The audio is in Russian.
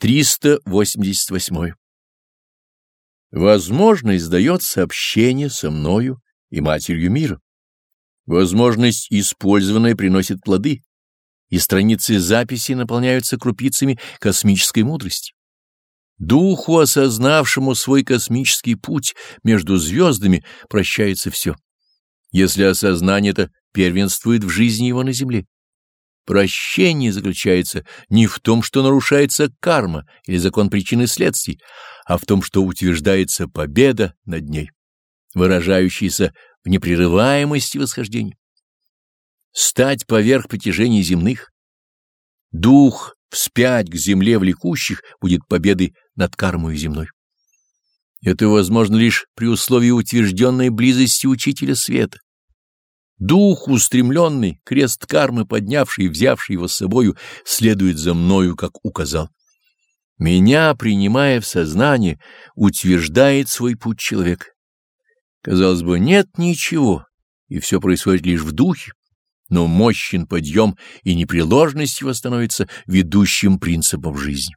388. Возможность дается общение со мною и Матерью мира. Возможность, использованная, приносит плоды, и страницы записи наполняются крупицами космической мудрости. Духу, осознавшему свой космический путь между звездами, прощается все, если осознание это первенствует в жизни его на земле. Прощение заключается не в том, что нарушается карма или закон причин и следствий, а в том, что утверждается победа над ней, выражающаяся в непрерываемости восхождения. Стать поверх притяжений земных, дух вспять к земле влекущих будет победой над кармой земной. Это возможно лишь при условии утвержденной близости Учителя Света. Дух устремленный, крест кармы поднявший и взявший его с собою, следует за мною, как указал. Меня, принимая в сознание, утверждает свой путь человек. Казалось бы, нет ничего, и все происходит лишь в духе, но мощен подъем, и непреложность его становится ведущим принципом жизни.